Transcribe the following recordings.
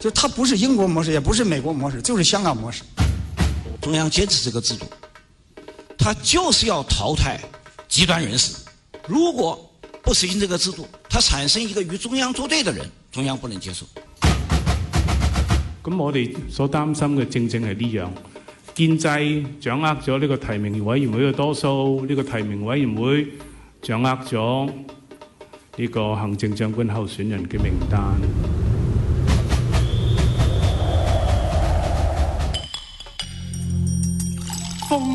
就他它不是英国模式，也不是美国模式，就是香港模式。中央坚持这个制度，它就是要淘汰极端人士。如果不实行这个制度，它产生一个与中央作对的人，中央不能接受。咁我哋所担心嘅正正系呢样，建制掌握咗呢个提名委员会嘅多数，呢个提名委员会掌握咗呢个行政长官候选人嘅名单。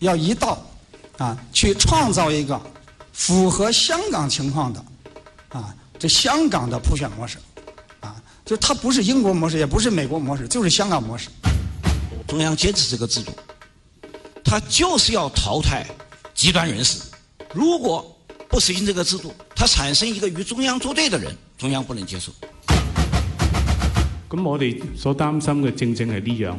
要一道，啊，去创造一个符合香港情况的，啊，这香港的普选模式，啊，就它不是英国模式，也不是美国模式，就是香港模式。中央坚持这个制度，它就是要淘汰极端人士。如果不实行这个制度，它产生一个与中央作对的人，中央不能接受。咁我哋所担心嘅正正系呢样。